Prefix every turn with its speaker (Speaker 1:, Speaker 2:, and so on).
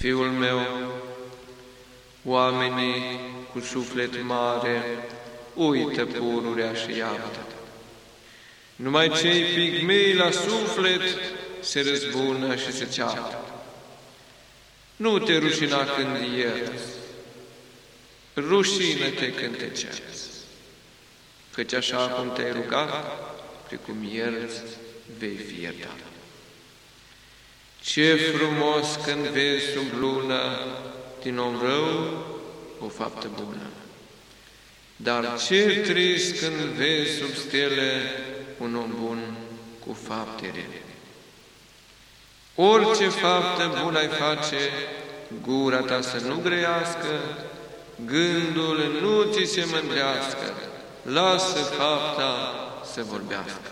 Speaker 1: Fiul meu, oamenii cu suflet mare uită pururea și iartă. Numai cei pigmei la suflet se răzbună și se ceartă. Nu te rușina când ierți, rușină-te când te cerți, căci așa cum te-ai rugat, precum ierți, vei fi iertat. Ce frumos când vezi sub lună din om rău o faptă bună. Dar ce trist când vezi sub stele un om bun cu fapte rele. Orice faptă bună ai face, gura ta să nu greiască, gândul nu ți se mândrească, lasă fapta să vorbească.